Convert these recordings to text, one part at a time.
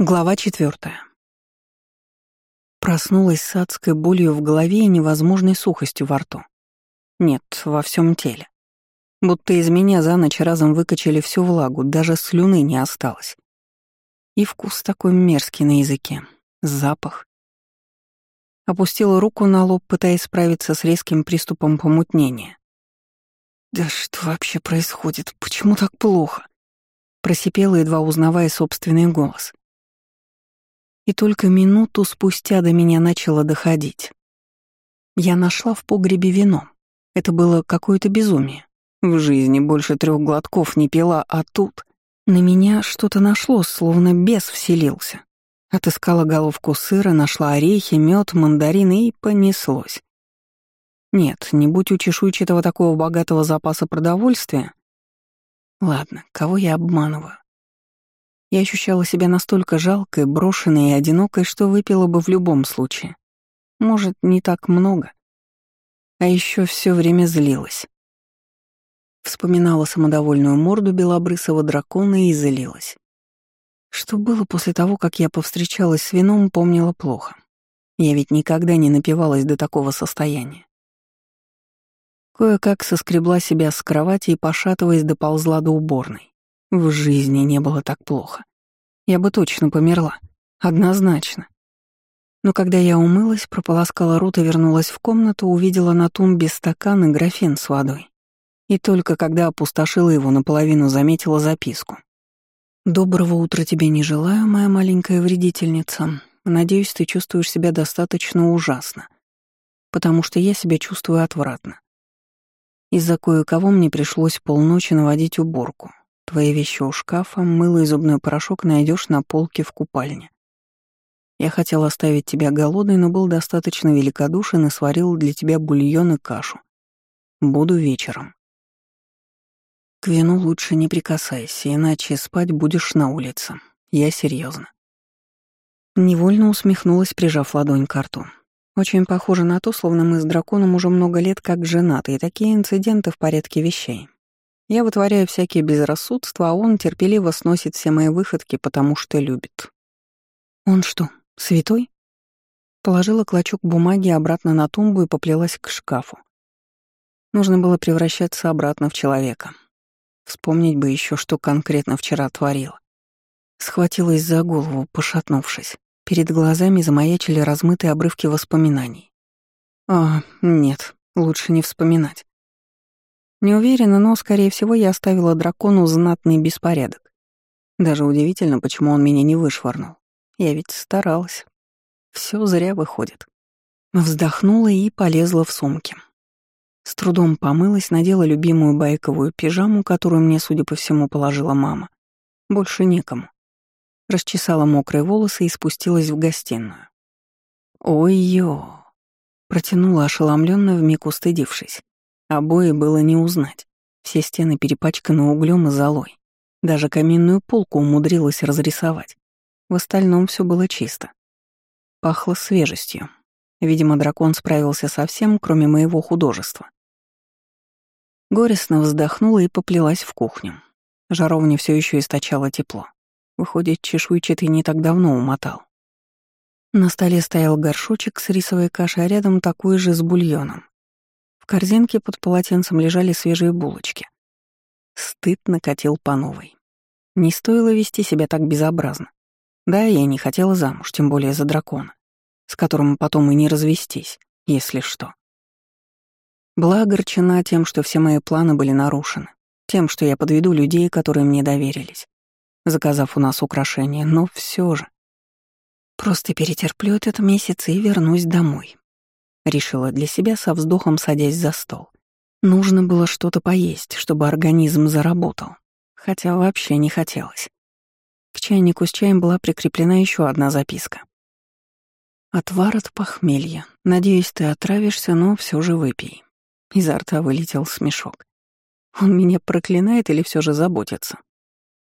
Глава четвертая. Проснулась с адской болью в голове и невозможной сухостью во рту. Нет, во всем теле. Будто из меня за ночь разом выкачали всю влагу, даже слюны не осталось. И вкус такой мерзкий на языке. Запах. Опустила руку на лоб, пытаясь справиться с резким приступом помутнения. «Да что вообще происходит? Почему так плохо?» Просипела, едва узнавая собственный голос. И только минуту спустя до меня начало доходить. Я нашла в погребе вино. Это было какое-то безумие. В жизни больше трех глотков не пила, а тут на меня что-то нашло, словно бес вселился. Отыскала головку сыра, нашла орехи, мед, мандарины и понеслось. Нет, не будь у чешуйчатого такого богатого запаса продовольствия. Ладно, кого я обманываю? Я ощущала себя настолько жалкой, брошенной и одинокой, что выпила бы в любом случае. Может, не так много. А еще все время злилась. Вспоминала самодовольную морду белобрысого дракона и злилась. Что было после того, как я повстречалась с вином, помнила плохо. Я ведь никогда не напивалась до такого состояния. Кое-как соскребла себя с кровати и, пошатываясь, доползла до уборной. В жизни не было так плохо. Я бы точно померла. Однозначно. Но когда я умылась, прополоскала рот и вернулась в комнату, увидела на тумбе стакан и графин с водой. И только когда опустошила его, наполовину заметила записку. «Доброго утра тебе не желаю, моя маленькая вредительница. Надеюсь, ты чувствуешь себя достаточно ужасно, потому что я себя чувствую отвратно. Из-за кое-кого мне пришлось полночи наводить уборку, Твои вещи у шкафа, мыло и зубной порошок найдешь на полке в купальне. Я хотел оставить тебя голодной, но был достаточно великодушен и сварил для тебя бульон и кашу. Буду вечером. К вину лучше не прикасайся, иначе спать будешь на улице. Я серьезно. Невольно усмехнулась, прижав ладонь к рту. Очень похоже на то, словно мы с драконом уже много лет как женаты, и такие инциденты в порядке вещей. Я вытворяю всякие безрассудства, а он терпеливо сносит все мои выходки, потому что любит. Он что, святой? Положила клочок бумаги обратно на тумбу и поплелась к шкафу. Нужно было превращаться обратно в человека. Вспомнить бы еще, что конкретно вчера творила. Схватилась за голову, пошатнувшись. Перед глазами замаячили размытые обрывки воспоминаний. А, нет, лучше не вспоминать. Не уверена, но, скорее всего, я оставила дракону знатный беспорядок. Даже удивительно, почему он меня не вышвырнул. Я ведь старалась. Все зря выходит. Вздохнула и полезла в сумки. С трудом помылась, надела любимую байковую пижаму, которую мне, судя по всему, положила мама. Больше некому. Расчесала мокрые волосы и спустилась в гостиную. «Ой-ё!» Протянула ошеломленно, вмиг устыдившись. Обои было не узнать. Все стены перепачканы углем и золой. Даже каминную полку умудрилась разрисовать. В остальном все было чисто. Пахло свежестью. Видимо, дракон справился со всем, кроме моего художества. Горестно вздохнула и поплелась в кухню. Жаровня все еще источала тепло. Выходит, чешуйчатый не так давно умотал. На столе стоял горшочек с рисовой кашей, а рядом такой же с бульоном корзинке под полотенцем лежали свежие булочки. Стыд накатил по новой. Не стоило вести себя так безобразно. Да, я не хотела замуж, тем более за дракона, с которым потом и не развестись, если что. Была огорчена тем, что все мои планы были нарушены, тем, что я подведу людей, которые мне доверились, заказав у нас украшения, но все же. Просто перетерплю этот месяц и вернусь домой, решила для себя со вздохом, садясь за стол. Нужно было что-то поесть, чтобы организм заработал, хотя вообще не хотелось. К чайнику с чаем была прикреплена еще одна записка. «Отвар от похмелья. Надеюсь, ты отравишься, но все же выпей». Изо рта вылетел смешок. Он меня проклинает или все же заботится?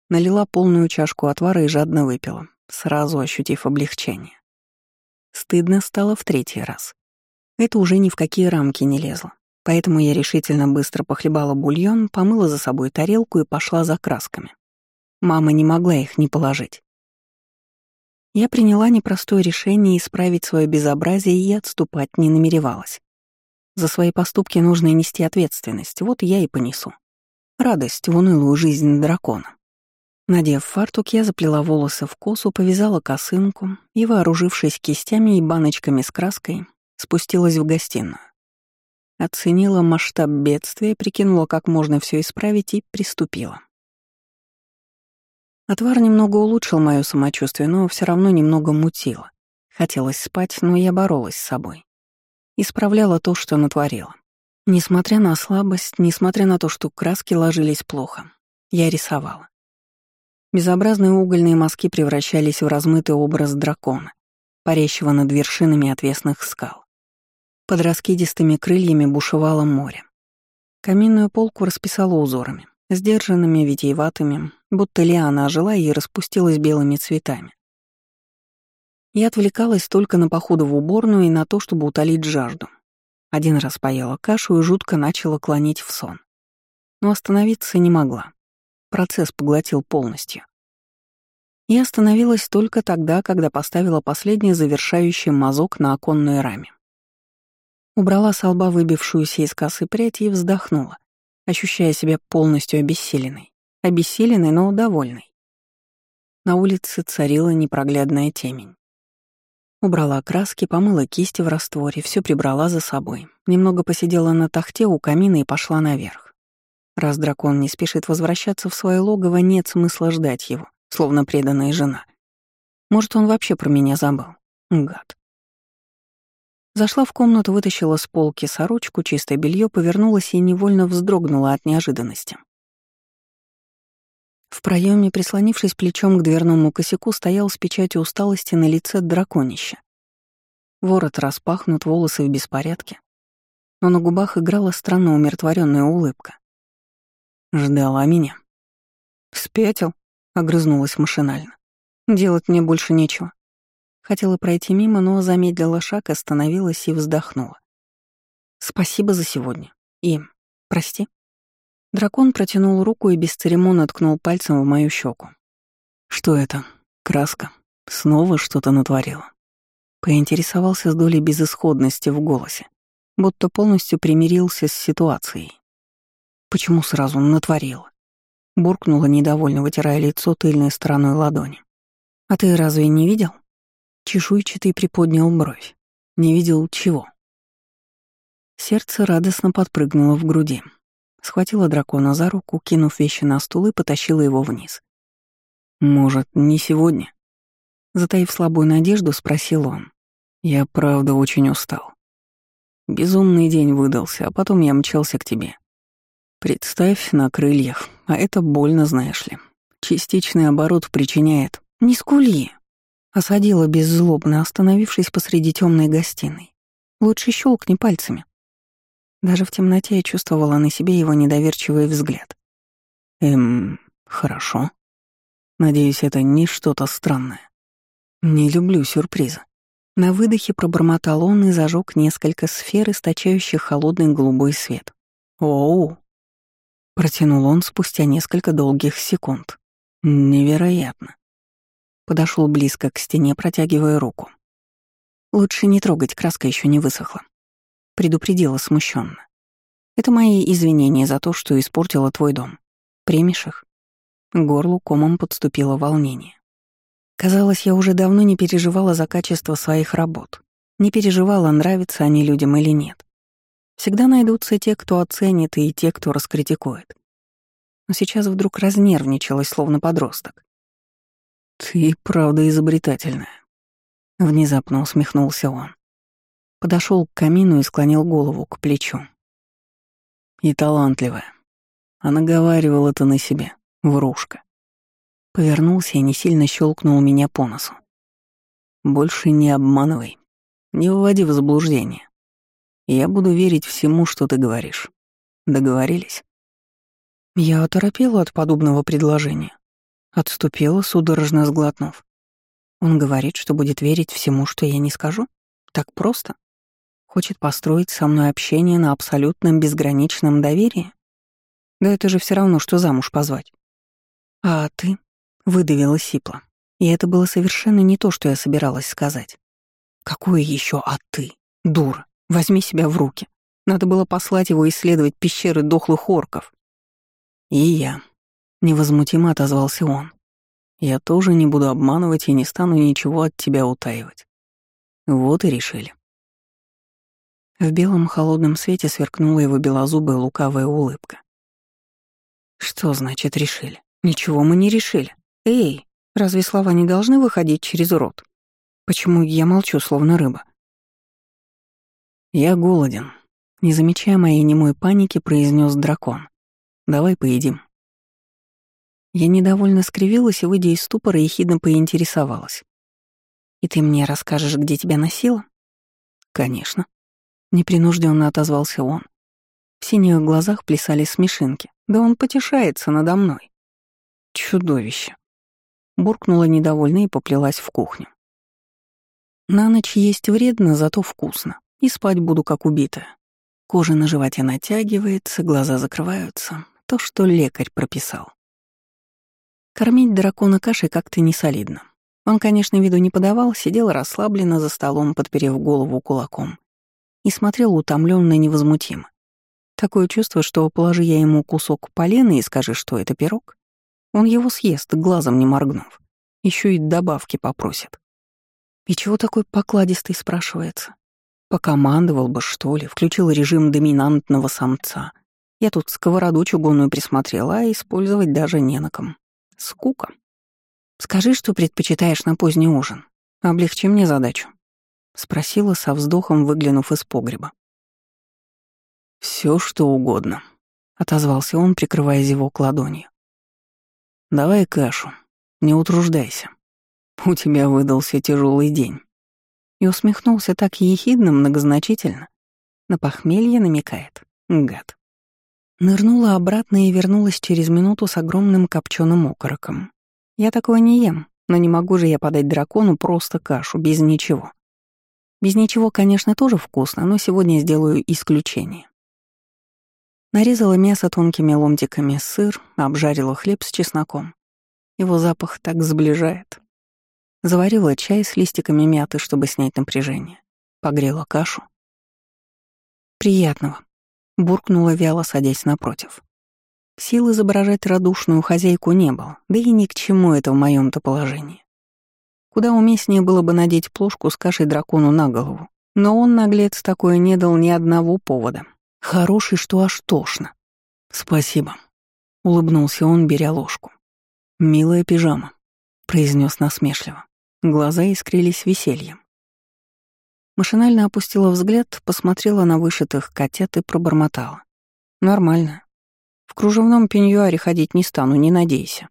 Налила полную чашку отвара и жадно выпила, сразу ощутив облегчение. Стыдно стало в третий раз. Это уже ни в какие рамки не лезло. Поэтому я решительно быстро похлебала бульон, помыла за собой тарелку и пошла за красками. Мама не могла их не положить. Я приняла непростое решение исправить свое безобразие и отступать не намеревалась. За свои поступки нужно нести ответственность, вот я и понесу. Радость в унылую жизнь дракона. Надев фартук, я заплела волосы в косу, повязала косынку и, вооружившись кистями и баночками с краской, спустилась в гостиную. Оценила масштаб бедствия, прикинула, как можно все исправить и приступила. Отвар немного улучшил мое самочувствие, но все равно немного мутило. Хотелось спать, но я боролась с собой. Исправляла то, что натворила. Несмотря на слабость, несмотря на то, что краски ложились плохо, я рисовала. Безобразные угольные мазки превращались в размытый образ дракона, парящего над вершинами отвесных скал. Под раскидистыми крыльями бушевало море. Каминную полку расписала узорами, сдержанными, витиеватыми, будто лиана ожила и распустилась белыми цветами. Я отвлекалась только на походу в уборную и на то, чтобы утолить жажду. Один раз поела кашу и жутко начала клонить в сон. Но остановиться не могла. Процесс поглотил полностью. Я остановилась только тогда, когда поставила последний завершающий мазок на оконной раме. Убрала с лба выбившуюся из косы прядь и вздохнула, ощущая себя полностью обессиленной. Обессиленной, но довольной. На улице царила непроглядная темень. Убрала краски, помыла кисти в растворе, все прибрала за собой. Немного посидела на тахте у камина и пошла наверх. Раз дракон не спешит возвращаться в свое логово, нет смысла ждать его, словно преданная жена. Может, он вообще про меня забыл. Гад. Зашла в комнату, вытащила с полки сорочку, чистое белье, повернулась и невольно вздрогнула от неожиданности. В проеме, прислонившись плечом к дверному косяку, стоял с печатью усталости на лице драконища. Ворот распахнут, волосы в беспорядке. Но на губах играла странно умиротворенная улыбка. Ждала меня. «Спятил?» — огрызнулась машинально. «Делать мне больше нечего». Хотела пройти мимо, но замедлила шаг, остановилась и вздохнула. «Спасибо за сегодня. И... прости». Дракон протянул руку и бесцеремонно ткнул пальцем в мою щеку. «Что это? Краска? Снова что-то натворила?» Поинтересовался с долей безысходности в голосе, будто полностью примирился с ситуацией. Почему сразу натворила? Буркнула недовольно, вытирая лицо тыльной стороной ладони. «А ты разве не видел?» Чешуйчатый приподнял бровь. «Не видел чего?» Сердце радостно подпрыгнуло в груди. Схватила дракона за руку, кинув вещи на стул и потащила его вниз. «Может, не сегодня?» Затаив слабую надежду, спросил он. «Я правда очень устал. Безумный день выдался, а потом я мчался к тебе. Представь на крыльях, а это больно, знаешь ли. Частичный оборот причиняет. Не скули. Осадила беззлобно, остановившись посреди темной гостиной. Лучше щелкни пальцами. Даже в темноте я чувствовала на себе его недоверчивый взгляд. Эм, хорошо. Надеюсь, это не что-то странное. Не люблю сюрпризы. На выдохе пробормотал он и зажег несколько сфер, источающих холодный голубой свет. Оу, Протянул он спустя несколько долгих секунд. Невероятно. Подошел близко к стене, протягивая руку. Лучше не трогать, краска еще не высохла. Предупредила смущенно. Это мои извинения за то, что испортила твой дом. Примешь их? Горлу комом подступило волнение. Казалось, я уже давно не переживала за качество своих работ. Не переживала, нравятся они людям или нет. Всегда найдутся те, кто оценит, и те, кто раскритикует. Но сейчас вдруг разнервничалась, словно подросток. «Ты правда изобретательная», — внезапно усмехнулся он. Подошел к камину и склонил голову к плечу. «И талантливая. Она говорила это на себе, врушка». Повернулся и не сильно щелкнул меня по носу. «Больше не обманывай, не вводи в заблуждение. Я буду верить всему, что ты говоришь. Договорились?» Я оторопела от подобного предложения. Отступила, судорожно сглотнув. Он говорит, что будет верить всему, что я не скажу? Так просто? Хочет построить со мной общение на абсолютном безграничном доверии? Да это же все равно, что замуж позвать. А ты? Выдавила сипла. И это было совершенно не то, что я собиралась сказать. Какое еще «а ты»? Дура. Возьми себя в руки. Надо было послать его исследовать пещеры дохлых орков. И я. Невозмутимо отозвался он. Я тоже не буду обманывать и не стану ничего от тебя утаивать. Вот и решили. В белом холодном свете сверкнула его белозубая лукавая улыбка. Что значит решили? Ничего мы не решили. Эй, разве слова не должны выходить через рот? Почему я молчу, словно рыба? Я голоден. Не замечая моей немой паники, произнес дракон. Давай поедим. Я недовольно скривилась выйдя из ступора, ехидно поинтересовалась. «И ты мне расскажешь, где тебя носило?» «Конечно». Непринужденно отозвался он. В синих глазах плясали смешинки. Да он потешается надо мной. Чудовище. Буркнула недовольно и поплелась в кухню. На ночь есть вредно, зато вкусно. И спать буду как убитая. Кожа на животе натягивается, глаза закрываются. То, что лекарь прописал. Кормить дракона кашей как-то не солидно. Он, конечно, виду не подавал, сидел расслабленно за столом, подперев голову кулаком, и смотрел утомленно невозмутимо. Такое чувство, что положи я ему кусок полена и скажи, что это пирог, он его съест, глазом не моргнув. Еще и добавки попросит. И чего такой покладистый, спрашивается? Покомандовал бы, что ли, включил режим доминантного самца. Я тут сковороду чугунную присмотрела, а использовать даже не на ком. Скука. Скажи, что предпочитаешь на поздний ужин. Облегчи мне задачу. Спросила со вздохом, выглянув из погреба. Все, что угодно», — отозвался он, прикрывая зевок ладонью. «Давай кашу, не утруждайся. У тебя выдался тяжелый день». И усмехнулся так ехидно, многозначительно. На похмелье намекает. Гад. Нырнула обратно и вернулась через минуту с огромным копченым окороком. Я такого не ем, но не могу же я подать дракону просто кашу, без ничего. Без ничего, конечно, тоже вкусно, но сегодня сделаю исключение. Нарезала мясо тонкими ломтиками, сыр, обжарила хлеб с чесноком. Его запах так сближает. Заварила чай с листиками мяты, чтобы снять напряжение. Погрела кашу. «Приятного», — буркнула вяло, садясь напротив. Сил изображать радушную хозяйку не было, да и ни к чему это в моем то положении. Куда уместнее было бы надеть плошку с кашей дракону на голову, но он, наглец, такое не дал ни одного повода. Хороший, что аж тошно. Спасибо. Улыбнулся он, беря ложку. Милая пижама, произнес насмешливо. Глаза искрились весельем. Машинально опустила взгляд, посмотрела на вышитых котят и пробормотала. Нормально. В кружевном пеньюаре ходить не стану, не надейся.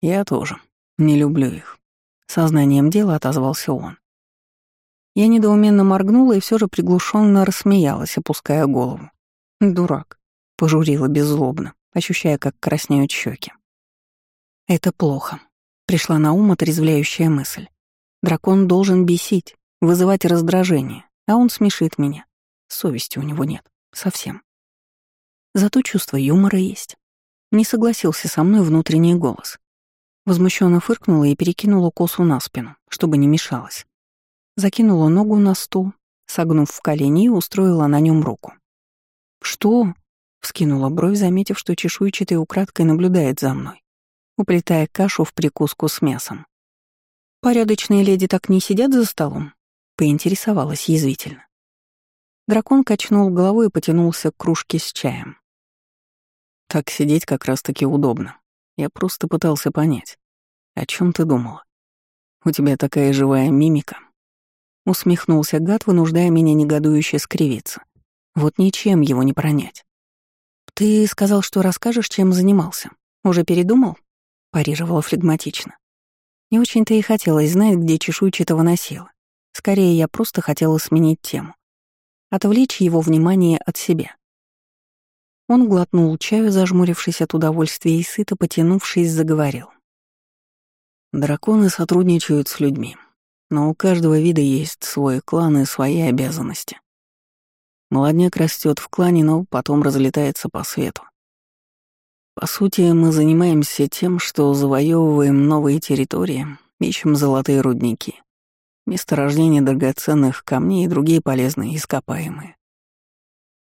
Я тоже. Не люблю их. Сознанием дела отозвался он. Я недоуменно моргнула и все же приглушенно рассмеялась, опуская голову. «Дурак», — пожурила беззлобно, ощущая, как краснеют щеки. «Это плохо», — пришла на ум отрезвляющая мысль. «Дракон должен бесить, вызывать раздражение, а он смешит меня. Совести у него нет. Совсем. Зато чувство юмора есть. Не согласился со мной внутренний голос. Возмущенно фыркнула и перекинула косу на спину, чтобы не мешалось закинула ногу на стул, согнув в колени и устроила на нем руку. «Что?» — вскинула бровь, заметив, что чешуйчатый украдкой наблюдает за мной, уплетая кашу в прикуску с мясом. «Порядочные леди так не сидят за столом?» — поинтересовалась язвительно. Дракон качнул головой и потянулся к кружке с чаем. «Так сидеть как раз-таки удобно. Я просто пытался понять, о чем ты думала. У тебя такая живая мимика, Усмехнулся гад, вынуждая меня негодующе скривиться. Вот ничем его не пронять. «Ты сказал, что расскажешь, чем занимался. Уже передумал?» — парировала флегматично. Не очень-то и хотелось знать, где чешуйчатого носила. Скорее, я просто хотела сменить тему. Отвлечь его внимание от себя. Он глотнул чаю, зажмурившись от удовольствия и сыто потянувшись, заговорил. «Драконы сотрудничают с людьми. Но у каждого вида есть свой клан и свои обязанности. Молодняк растет в клане, но потом разлетается по свету. По сути, мы занимаемся тем, что завоевываем новые территории, ищем золотые рудники, месторождения драгоценных камней и другие полезные ископаемые.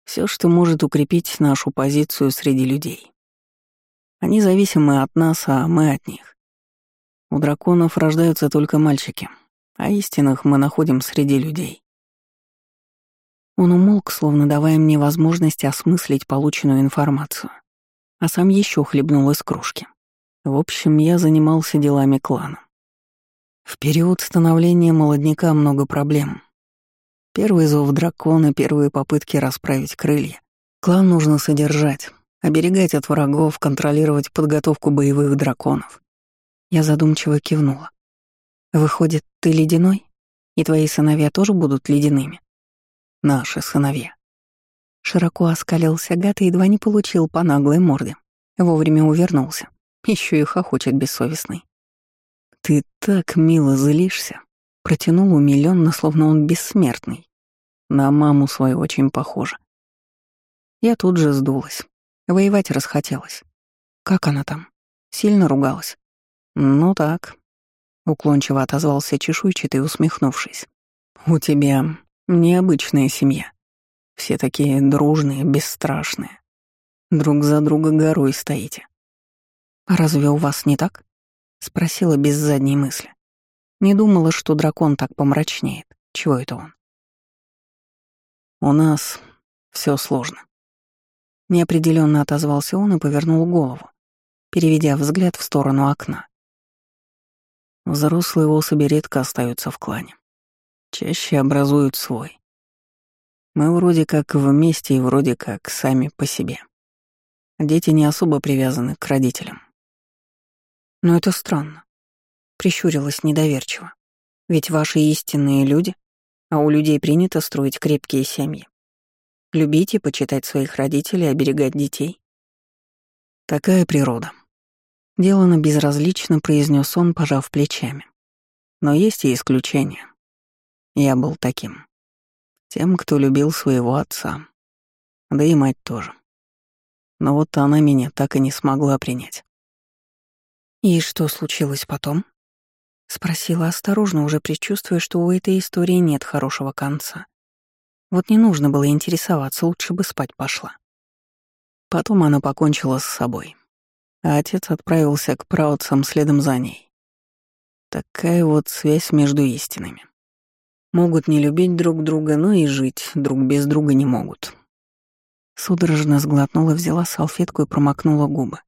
Все, что может укрепить нашу позицию среди людей. Они зависимы от нас, а мы от них. У драконов рождаются только мальчики, а истинных мы находим среди людей. Он умолк, словно давая мне возможность осмыслить полученную информацию, а сам еще хлебнул из кружки. В общем, я занимался делами клана. В период становления молодняка много проблем. Первый зов дракона, первые попытки расправить крылья. Клан нужно содержать, оберегать от врагов, контролировать подготовку боевых драконов. Я задумчиво кивнула. «Выходит, ты ледяной? И твои сыновья тоже будут ледяными?» «Наши сыновья». Широко оскалился гад и едва не получил по наглой морде. Вовремя увернулся. Еще и хохочет бессовестный. «Ты так мило злишься», — протянул умилённо, словно он бессмертный. На маму свою очень похоже. Я тут же сдулась. Воевать расхотелось. Как она там? Сильно ругалась? «Ну так», — уклончиво отозвался чешуйчатый, усмехнувшись. «У тебя необычная семья. Все такие дружные, бесстрашные. Друг за друга горой стоите». «А разве у вас не так?» — спросила без задней мысли. Не думала, что дракон так помрачнеет. Чего это он? «У нас все сложно». Неопределенно отозвался он и повернул голову, переведя взгляд в сторону окна. Взрослые особи редко остаются в клане. Чаще образуют свой. Мы вроде как вместе и вроде как сами по себе. Дети не особо привязаны к родителям. Но это странно. Прищурилась недоверчиво. Ведь ваши истинные люди, а у людей принято строить крепкие семьи. Любить и почитать своих родителей, оберегать детей. Такая природа. Делано безразлично, произнес он, пожав плечами. Но есть и исключения. Я был таким. Тем, кто любил своего отца. Да и мать тоже. Но вот она меня так и не смогла принять. «И что случилось потом?» Спросила осторожно, уже предчувствуя, что у этой истории нет хорошего конца. Вот не нужно было интересоваться, лучше бы спать пошла. Потом она покончила с собой а отец отправился к праотцам следом за ней. Такая вот связь между истинами. Могут не любить друг друга, но и жить друг без друга не могут. Судорожно сглотнула, взяла салфетку и промокнула губы.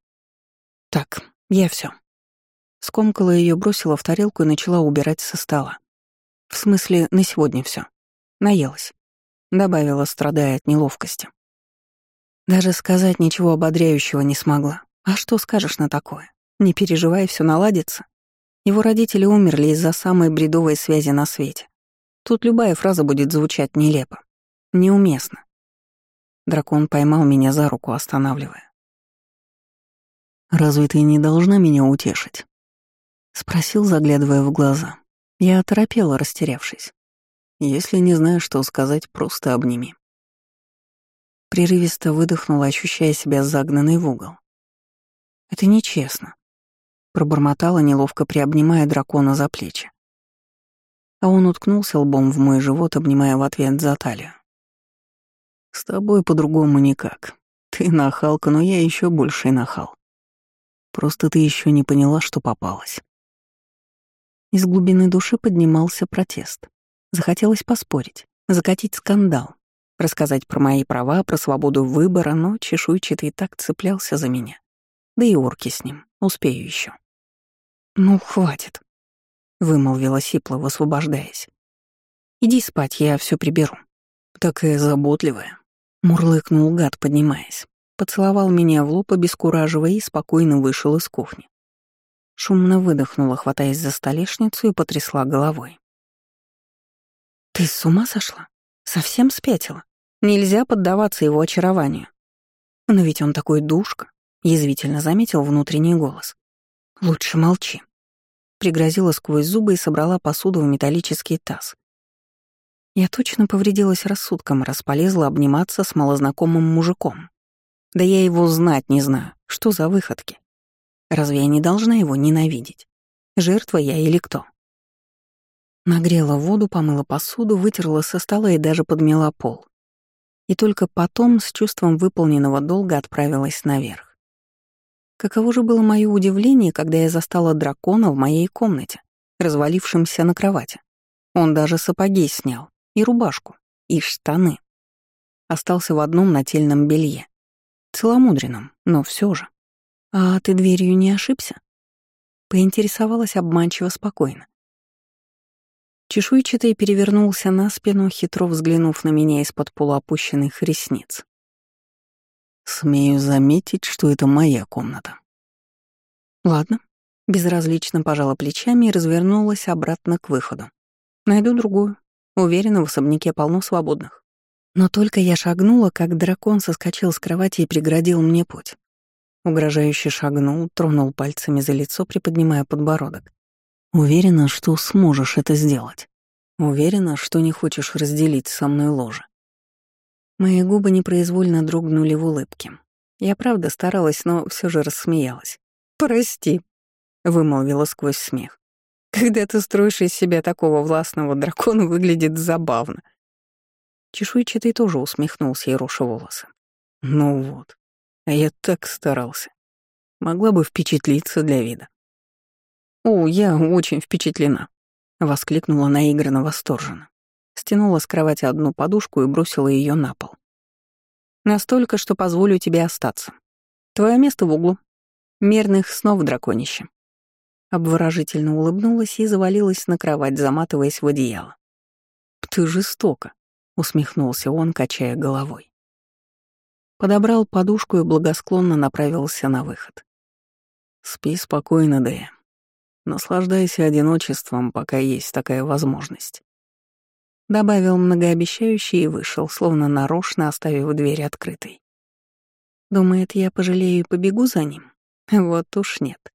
Так, я все. Скомкала ее, бросила в тарелку и начала убирать со стола. В смысле, на сегодня все. Наелась. Добавила, страдая от неловкости. Даже сказать ничего ободряющего не смогла. А что скажешь на такое? Не переживай, все наладится. Его родители умерли из-за самой бредовой связи на свете. Тут любая фраза будет звучать нелепо. Неуместно. Дракон поймал меня за руку, останавливая. «Разве ты не должна меня утешить?» Спросил, заглядывая в глаза. Я оторопела, растерявшись. «Если не знаешь, что сказать, просто обними». Прерывисто выдохнула, ощущая себя загнанной в угол. Это нечестно. Пробормотала, неловко приобнимая дракона за плечи. А он уткнулся лбом в мой живот, обнимая в ответ за талию. «С тобой по-другому никак. Ты нахалка, но я еще больше нахал. Просто ты еще не поняла, что попалась». Из глубины души поднимался протест. Захотелось поспорить, закатить скандал, рассказать про мои права, про свободу выбора, но чешуйчатый так цеплялся за меня. Да и орки с ним. Успею еще. «Ну, хватит», — вымолвила Сипла, высвобождаясь. «Иди спать, я все приберу». «Такая заботливая», — мурлыкнул гад, поднимаясь. Поцеловал меня в лоб, обескураживая, и спокойно вышел из кухни. Шумно выдохнула, хватаясь за столешницу, и потрясла головой. «Ты с ума сошла? Совсем спятила? Нельзя поддаваться его очарованию. Но ведь он такой душка, Язвительно заметил внутренний голос. «Лучше молчи». Пригрозила сквозь зубы и собрала посуду в металлический таз. Я точно повредилась рассудком, располезла обниматься с малознакомым мужиком. Да я его знать не знаю. Что за выходки? Разве я не должна его ненавидеть? Жертва я или кто? Нагрела воду, помыла посуду, вытерла со стола и даже подмела пол. И только потом с чувством выполненного долга отправилась наверх. Каково же было мое удивление, когда я застала дракона в моей комнате, развалившимся на кровати. Он даже сапоги снял, и рубашку, и штаны. Остался в одном нательном белье. Целомудренном, но все же. «А ты дверью не ошибся?» Поинтересовалась обманчиво спокойно. Чешуйчатый перевернулся на спину, хитро взглянув на меня из-под полуопущенных ресниц. «Смею заметить, что это моя комната». «Ладно». Безразлично пожала плечами и развернулась обратно к выходу. «Найду другую. Уверена, в особняке полно свободных». Но только я шагнула, как дракон соскочил с кровати и преградил мне путь. Угрожающе шагнул, тронул пальцами за лицо, приподнимая подбородок. «Уверена, что сможешь это сделать. Уверена, что не хочешь разделить со мной ложе». Мои губы непроизвольно дрогнули в улыбке. Я правда старалась, но все же рассмеялась. «Прости», — вымолвила сквозь смех. «Когда ты строишь из себя такого властного дракона, выглядит забавно». Чешуйчатый тоже усмехнулся и руша волосы. Ну вот, а я так старался. Могла бы впечатлиться для вида. «О, я очень впечатлена», — воскликнула наигранно восторженно. Стянула с кровати одну подушку и бросила ее на пол. «Настолько, что позволю тебе остаться. Твое место в углу. Мирных снов, драконище». Обворожительно улыбнулась и завалилась на кровать, заматываясь в одеяло. «Ты жестоко», усмехнулся он, качая головой. Подобрал подушку и благосклонно направился на выход. Спи спокойно, Дэя. Наслаждайся одиночеством, пока есть такая возможность. Добавил многообещающий и вышел, словно нарочно оставив дверь открытой. Думает, я пожалею и побегу за ним? Вот уж нет.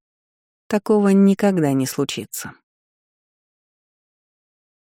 Такого никогда не случится.